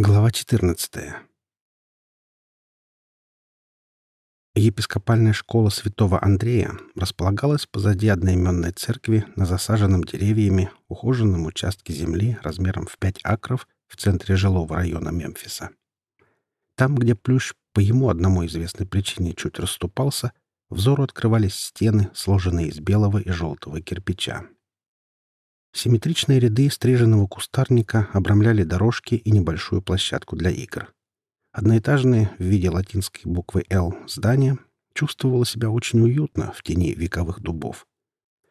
Глава 14. Епископальная школа святого Андрея располагалась позади одноименной церкви на засаженном деревьями ухоженном участке земли размером в 5 акров в центре жилого района Мемфиса. Там, где плющ по ему одному известной причине чуть расступался, взору открывались стены, сложенные из белого и желтого кирпича. Симметричные ряды стриженного кустарника обрамляли дорожки и небольшую площадку для игр. Одноэтажное в виде латинской буквы «Л» здание чувствовало себя очень уютно в тени вековых дубов.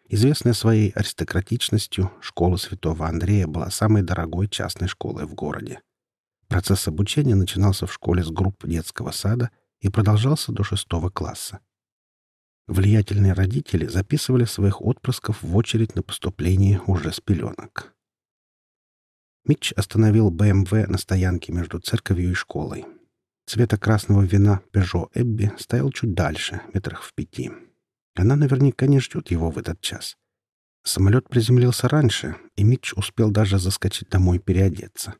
Известная своей аристократичностью, школа святого Андрея была самой дорогой частной школой в городе. Процесс обучения начинался в школе с групп детского сада и продолжался до шестого класса. Влиятельные родители записывали своих отпрысков в очередь на поступление уже с пеленок. Митч остановил БМВ на стоянке между церковью и школой. Цвета красного вина «Пежо Эбби» стоял чуть дальше, метрах в пяти. Она наверняка не ждет его в этот час. Самолет приземлился раньше, и Митч успел даже заскочить домой переодеться.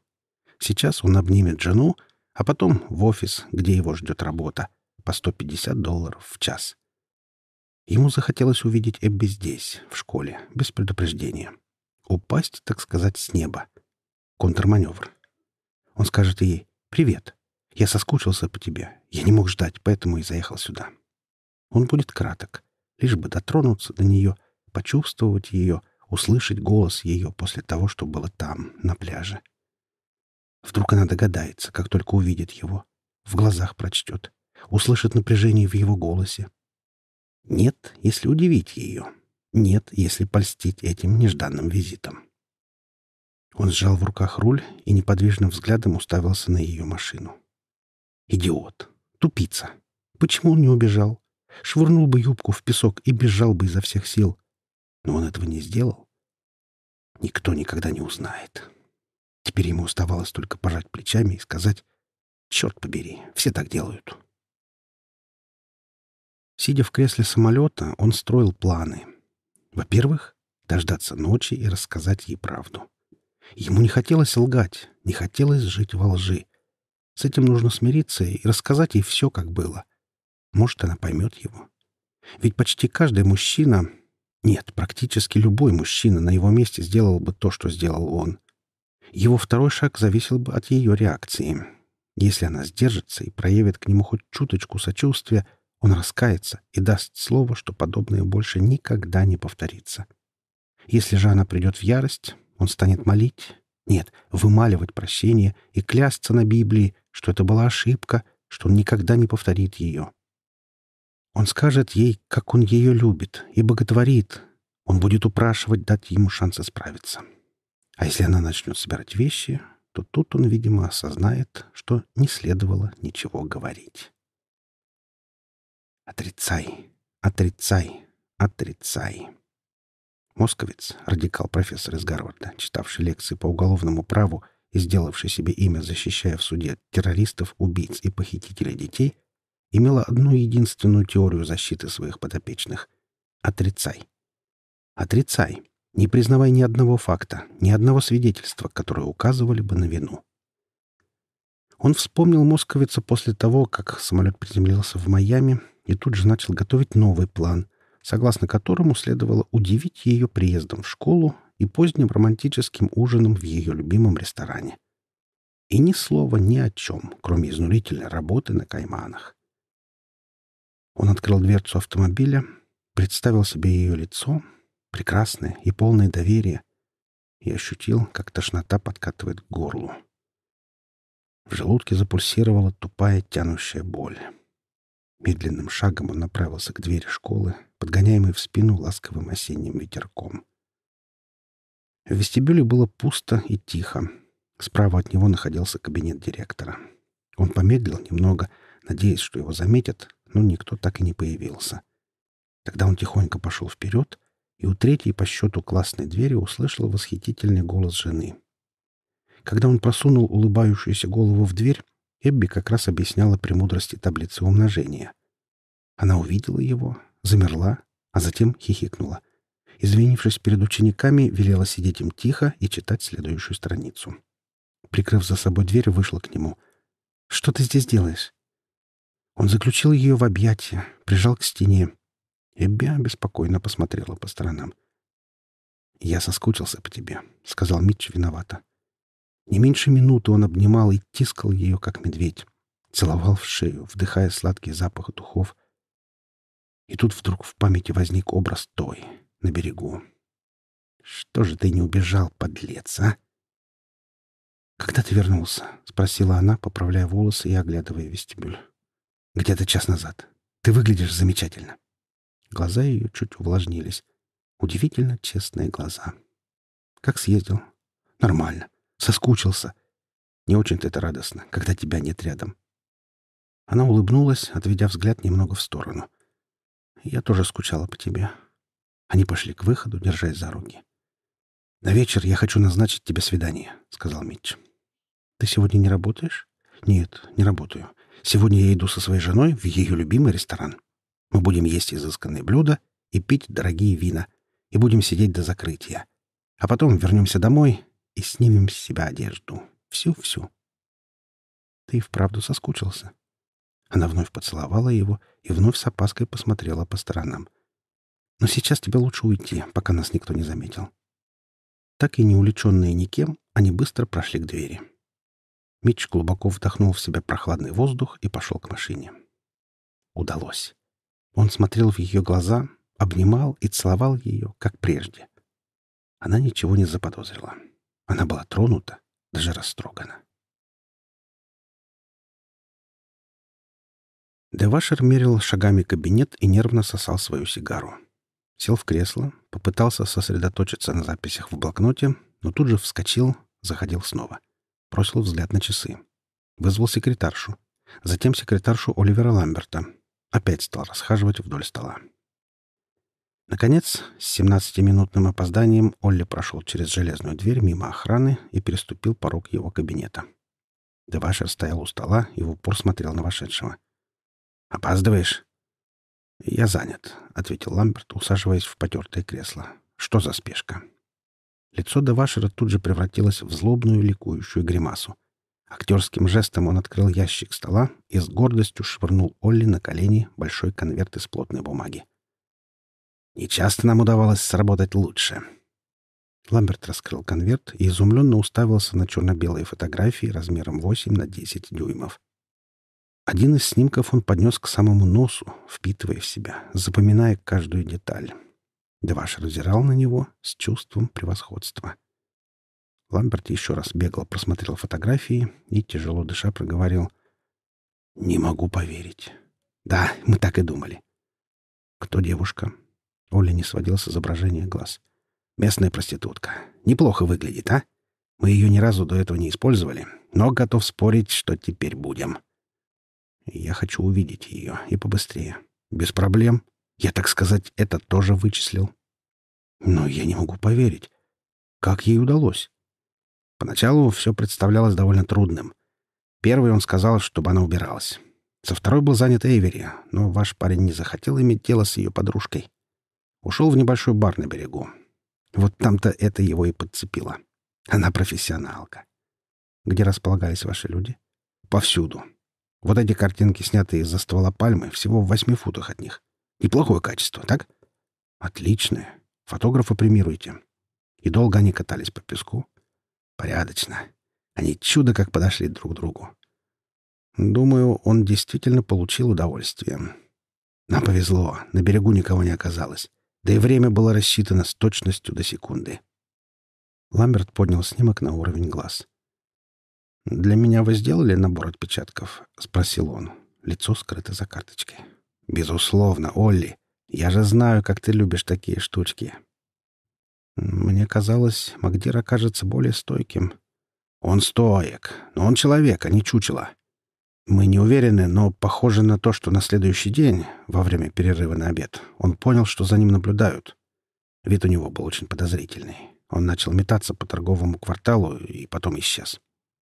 Сейчас он обнимет жену, а потом в офис, где его ждет работа, по 150 долларов в час. Ему захотелось увидеть Эбби здесь, в школе, без предупреждения. Упасть, так сказать, с неба. Контрманевр. Он скажет ей «Привет. Я соскучился по тебе. Я не мог ждать, поэтому и заехал сюда». Он будет краток, лишь бы дотронуться до нее, почувствовать ее, услышать голос ее после того, что было там, на пляже. Вдруг она догадается, как только увидит его, в глазах прочтет, услышит напряжение в его голосе, нет, если удивить ее. Нет, если польстить этим нежданным визитом. Он сжал в руках руль и неподвижным взглядом уставился на ее машину. Идиот! Тупица! Почему он не убежал? Швырнул бы юбку в песок и бежал бы изо всех сил. Но он этого не сделал. Никто никогда не узнает. Теперь ему оставалось только пожать плечами и сказать «Черт побери, все так делают». Сидя в кресле самолета, он строил планы. Во-первых, дождаться ночи и рассказать ей правду. Ему не хотелось лгать, не хотелось жить во лжи. С этим нужно смириться и рассказать ей все, как было. Может, она поймет его. Ведь почти каждый мужчина... Нет, практически любой мужчина на его месте сделал бы то, что сделал он. Его второй шаг зависел бы от ее реакции. Если она сдержится и проявит к нему хоть чуточку сочувствия, он раскается и даст слово, что подобное больше никогда не повторится. Если же она придет в ярость, он станет молить, нет, вымаливать прощение и клясться на Библии, что это была ошибка, что он никогда не повторит ее. Он скажет ей, как он ее любит, и боготворит. Он будет упрашивать дать ему шанс исправиться. А если она начнет собирать вещи, то тут он, видимо, осознает, что не следовало ничего говорить. Отрицай, отрицай, отрицай. Московец, радикал-профессор из Гарварда, читавший лекции по уголовному праву и сделавший себе имя, защищая в суде террористов, убийц и похитителей детей, имела одну единственную теорию защиты своих подопечных — отрицай. Отрицай. Не признавай ни одного факта, ни одного свидетельства, которые указывали бы на вину. Он вспомнил московица после того, как самолет приземлился в Майами и тут же начал готовить новый план, согласно которому следовало удивить ее приездом в школу и поздним романтическим ужином в ее любимом ресторане. И ни слова ни о чем, кроме изнурительной работы на кайманах. Он открыл дверцу автомобиля, представил себе ее лицо, прекрасное и полное доверия, и ощутил, как тошнота подкатывает к горлу. В желудке запульсировала тупая тянущая боль. Медленным шагом он направился к двери школы, подгоняемый в спину ласковым осенним ветерком. В вестибюле было пусто и тихо. Справа от него находился кабинет директора. Он помедлил немного, надеясь, что его заметят, но никто так и не появился. Тогда он тихонько пошел вперед и у третьей по счету классной двери услышал восхитительный голос жены. Когда он просунул улыбающуюся голову в дверь, Эбби как раз объясняла премудрости таблицы умножения. Она увидела его, замерла, а затем хихикнула. Извинившись перед учениками, велела сидеть им тихо и читать следующую страницу. Прикрыв за собой дверь, вышла к нему. «Что ты здесь делаешь?» Он заключил ее в объятия, прижал к стене. Эббя беспокойно посмотрела по сторонам. «Я соскучился по тебе», — сказал Митч виновато. Не меньше минуты он обнимал и тискал ее, как медведь. Целовал в шею, вдыхая сладкий запах духов. И тут вдруг в памяти возник образ той, на берегу. «Что же ты не убежал, подлец, а?» «Когда ты вернулся?» — спросила она, поправляя волосы и оглядывая вестибюль. «Где-то час назад. Ты выглядишь замечательно». Глаза ее чуть увлажнились. Удивительно честные глаза. «Как съездил?» «Нормально. Соскучился. Не очень-то это радостно, когда тебя нет рядом». Она улыбнулась, отведя взгляд немного в сторону. «Я тоже скучала по тебе». Они пошли к выходу, держась за руки. «На вечер я хочу назначить тебе свидание», — сказал Митч. «Ты сегодня не работаешь?» «Нет, не работаю. Сегодня я иду со своей женой в ее любимый ресторан. Мы будем есть изысканные блюда и пить дорогие вина, и будем сидеть до закрытия. А потом вернемся домой и снимем с себя одежду. Всю-всю». «Ты вправду соскучился?» Она вновь поцеловала его и вновь с опаской посмотрела по сторонам. «Но сейчас тебе лучше уйти, пока нас никто не заметил». Так и не увлеченные никем, они быстро прошли к двери. Митч глубоко вдохнул в себя прохладный воздух и пошел к машине. Удалось. Он смотрел в ее глаза, обнимал и целовал ее, как прежде. Она ничего не заподозрила. Она была тронута, даже растрогана. Девашер мерил шагами кабинет и нервно сосал свою сигару. Сел в кресло, попытался сосредоточиться на записях в блокноте, но тут же вскочил, заходил снова. Бросил взгляд на часы. Вызвал секретаршу. Затем секретаршу Оливера Ламберта. Опять стал расхаживать вдоль стола. Наконец, с 17-минутным опозданием Олли прошел через железную дверь мимо охраны и переступил порог его кабинета. Девашер стоял у стола и в упор смотрел на вошедшего. «Опаздываешь?» «Я занят», — ответил Ламберт, усаживаясь в потертое кресло. «Что за спешка?» Лицо Девашера тут же превратилось в злобную ликующую гримасу. Актерским жестом он открыл ящик стола и с гордостью швырнул Олли на колени большой конверт из плотной бумаги. «Не часто нам удавалось сработать лучше». Ламберт раскрыл конверт и изумленно уставился на черно-белые фотографии размером 8 на 10 дюймов. Один из снимков он поднес к самому носу, впитывая в себя, запоминая каждую деталь. Деваш разирал на него с чувством превосходства. Ламберт еще раз бегло просмотрел фотографии и, тяжело дыша, проговорил. «Не могу поверить. Да, мы так и думали». «Кто девушка?» Оля не сводил с изображения глаз. «Местная проститутка. Неплохо выглядит, а? Мы ее ни разу до этого не использовали, но готов спорить, что теперь будем». Я хочу увидеть ее, и побыстрее. Без проблем. Я, так сказать, это тоже вычислил. Но я не могу поверить. Как ей удалось? Поначалу все представлялось довольно трудным. Первый он сказал, чтобы она убиралась. Со второй был занят Эйвери, но ваш парень не захотел иметь дело с ее подружкой. Ушел в небольшой бар на берегу. Вот там-то это его и подцепило. Она профессионалка. Где располагались ваши люди? Повсюду. Вот эти картинки, снятые из-за ствола пальмы, всего в восьми футах от них. Неплохое качество, так? Отличное. Фотографа премируйте. И долго они катались по песку? Порядочно. Они чудо как подошли друг к другу. Думаю, он действительно получил удовольствие. Нам повезло, на берегу никого не оказалось. Да и время было рассчитано с точностью до секунды. Ламберт поднял снимок на уровень глаз. «Для меня вы сделали набор отпечатков?» — спросил он. Лицо скрыто за карточкой. «Безусловно, Олли. Я же знаю, как ты любишь такие штучки». Мне казалось, Магдир окажется более стойким. Он стоек, но он человек, а не чучело. Мы не уверены, но похоже на то, что на следующий день, во время перерыва на обед, он понял, что за ним наблюдают. Вид у него был очень подозрительный. Он начал метаться по торговому кварталу и потом исчез.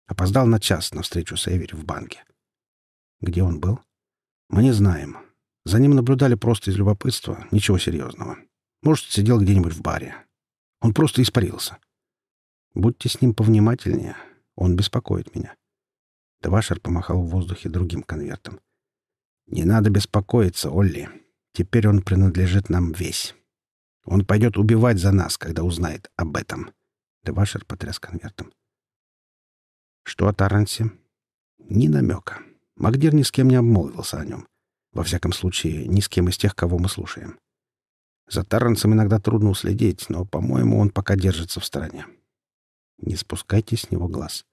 Опоздал на час на встречу с Эвери в банке. Где он был? Мы не знаем. За ним наблюдали просто из любопытства, ничего серьезного. Может, сидел где-нибудь в баре. Он просто испарился. Будьте с ним повнимательнее. Он беспокоит меня. Девашер помахал в воздухе другим конвертом. «Не надо беспокоиться, Олли. Теперь он принадлежит нам весь. Он пойдет убивать за нас, когда узнает об этом». Девашер потряс конвертом. «Что о Тарансе?» «Ни намека. Магдир ни с кем не обмолвился о нем. Во всяком случае, ни с кем из тех, кого мы слушаем. За Тарренсом иногда трудно уследить, но, по-моему, он пока держится в стороне. Не спускайте с него глаз.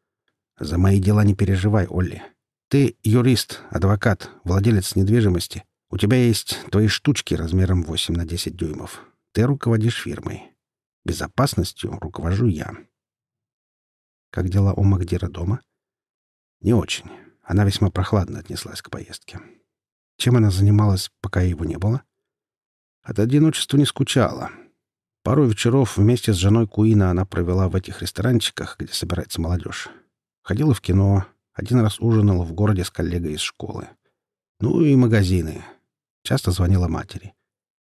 За мои дела не переживай, Олли. Ты юрист, адвокат, владелец недвижимости. У тебя есть твои штучки размером 8 на 10 дюймов. Ты руководишь фирмой. Безопасностью руковожу я. Как дела у Магдира дома? Не очень. Она весьма прохладно отнеслась к поездке. Чем она занималась, пока его не было? От одиночества не скучала. Пару вечеров вместе с женой Куина она провела в этих ресторанчиках, где собирается молодежь. Ходила в кино, один раз ужинала в городе с коллегой из школы. Ну и магазины. Часто звонила матери.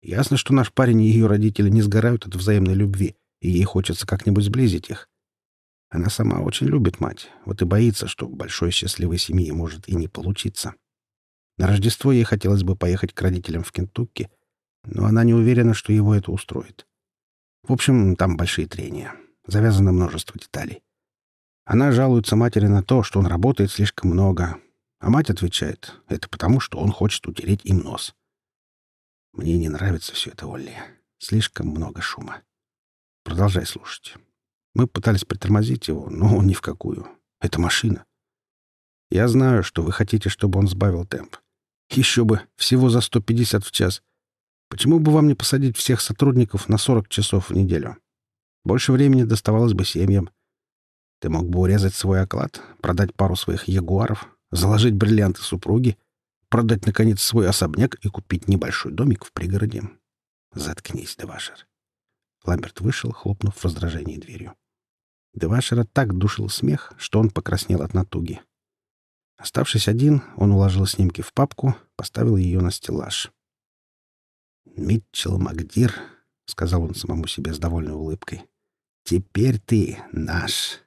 Ясно, что наш парень и ее родители не сгорают от взаимной любви, и ей хочется как-нибудь сблизить их. Она сама очень любит мать, вот и боится, что большой счастливой семьи может и не получиться. На Рождество ей хотелось бы поехать к родителям в Кентукки, но она не уверена, что его это устроит. В общем, там большие трения. Завязано множество деталей. Она жалуется матери на то, что он работает слишком много, а мать отвечает, это потому, что он хочет утереть им нос. Мне не нравится все это, Олли. Слишком много шума. Продолжай слушать. Мы пытались притормозить его, но он ни в какую. Это машина. Я знаю, что вы хотите, чтобы он сбавил темп. Еще бы, всего за 150 в час. Почему бы вам не посадить всех сотрудников на 40 часов в неделю? Больше времени доставалось бы семьям. Ты мог бы урезать свой оклад, продать пару своих ягуаров, заложить бриллианты супруги, продать, наконец, свой особняк и купить небольшой домик в пригороде. Заткнись, Девашер. Ламберт вышел, хлопнув в раздражении дверью. Девашера так душил смех, что он покраснел от натуги. Оставшись один, он уложил снимки в папку, поставил ее на стеллаж. «Митчелл Магдир», — сказал он самому себе с довольной улыбкой, — «теперь ты наш».